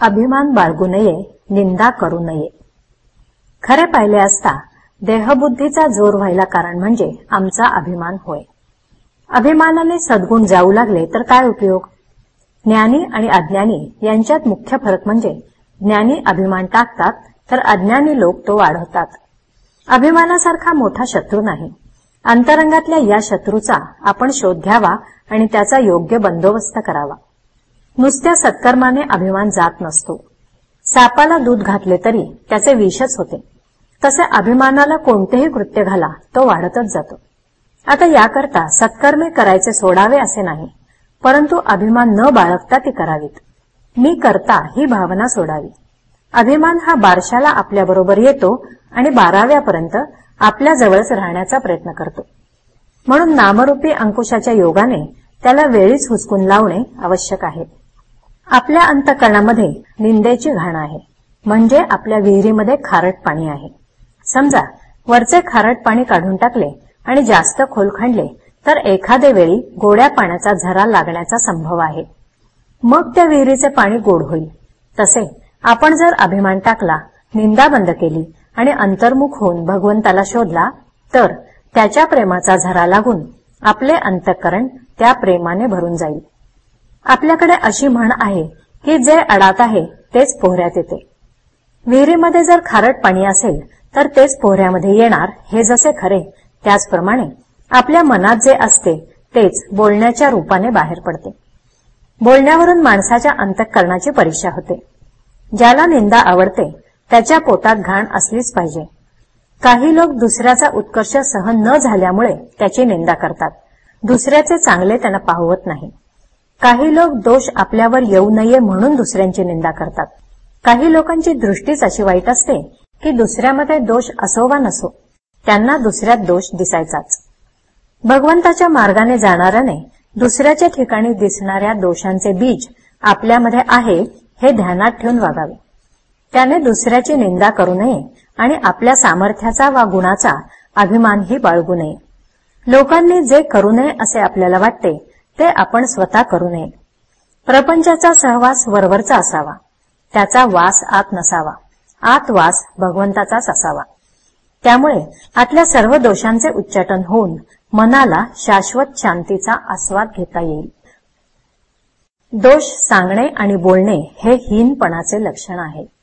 अभिमान बाळगू नये निंदा करू नये. खरे पाहिले असता देहबुद्धीचा जोर व्हायला कारण म्हणजे आमचा अभिमान होय. अभिमानाने सद्गुण जाऊ लागले तर काय उपयोग? ज्ञानी आणि अज्ञानी यांच्यात मुख्य फरक म्हणजे ज्ञानी अभिमान टाकतात तर अज्ञानी लोक तो वाढवतात. अभिमानासारखा मोठा शत्रू नाही. अंतरंगातल्या या शत्रूचा आपण शोध घ्यावा आणि त्याचा योग्य बंदोबस्त करावा. नुसत्या सत्कर्माने अभिमान जात नसतो. सापाला दूध घातले तरी त्याचे विषच होते. तसे अभिमानाला कोणतेही कृत्य घाला तो वाढतच जातो. आता याकरता सत्कर्मे करायचे सोडावे असे नाही परंतु अभिमान न बाळगता ती करावीत. मी करता ही भावना सोडावी. अभिमान हा बारशाला आपल्याबरोबर येतो आणि बाराव्यापर्यंत आपल्या जवळच राहण्याचा प्रयत्न करतो. म्हणून नामरूपी अंकुशाच्या योगाने त्याला वेळीच हुसकून लावणे आवश्यक आहे. आपल्या अंतकरणामध्ये निंदेची घाण आहे. म्हणजे आपल्या विहिरीमध्ये खारट पाणी आहे. समजा वरचे खारट पाणी काढून टाकले आणि जास्त खोल खणले तर एखादे वेळी गोड्या पाण्याचा झरा लागण्याचा संभव आहे. मग त्या विहिरीचे पाणी गोड होईल. तसे आपण जर अभिमान टाकला निंदा बंद केली आणि अंतर्मुख होऊन भगवंताला शोधला तर त्याच्या प्रेमाचा झरा लागून आपले अंतःकरण त्या प्रेमाने भरून जाईल. आपल्याकडे अशी म्हण आहे की जे अडात आहे तेच पोहऱ्यात येते. विहिरीमध्ये जर खारट पाणी असेल तर तेच पोहऱ्यामध्ये येणार हे जसे खरे. त्याचप्रमाणे आपल्या मनात जे असते तेच बोलण्याच्या रूपाने बाहेर पडते. बोलण्यावरून माणसाच्या अंतःकरणाची परीक्षा होते. ज्याला निंदा आवडते त्याच्या पोटात घाण असलीच पाहिजे. काही लोक दुसऱ्याचा उत्कर्ष सहन न झाल्यामुळे त्याची निंदा करतात. दुसऱ्याचे चांगले त्यांना पाहवत नाही. काही लोक दोष आपल्यावर येऊ नये म्हणून दुसऱ्यांची निंदा करतात. काही लोकांची दृष्टीच अशी वाईट असते की दुसऱ्यामध्ये दोष असो वा नसो. त्यांना दुसऱ्यात दोष दिसायचाच. भगवंताच्या मार्गाने जाणाऱ्याने दुसऱ्याच्या ठिकाणी दिसणाऱ्या दोषांचे बीज आपल्यामध्ये आहे हे ध्यानात ठेवून वागावे. त्याने दुसऱ्याची निंदा करू नये आणि आपल्या सामर्थ्याचा वा गुणाचा अभिमानही बाळगू नये. लोकांनी जे करू नये असे आपल्याला वाटते ते आपण स्वतः करू नये. प्रपंचाचा सहवास वरवरचा असावा. त्याचा वास आत नसावा. आत वास भगवंताचाच असावा. त्यामुळे आतल्या सर्व दोषांचे उच्चाटन होऊन मनाला शाश्वत शांतीचा आस्वाद घेता येईल. दोष सांगणे आणि बोलणे हे हीनपणाचे लक्षण आहे.